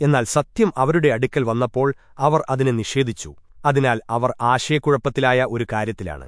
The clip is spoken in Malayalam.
എന്നാൽ സത്യം അവരുടെ അടുക്കൽ വന്നപ്പോൾ അവർ അതിനെ നിഷേധിച്ചു. അതിനാൽ അവർ ആശയക്കുഴപ്പത്തിലായ ഒരു കാര്യത്തിലാണ്.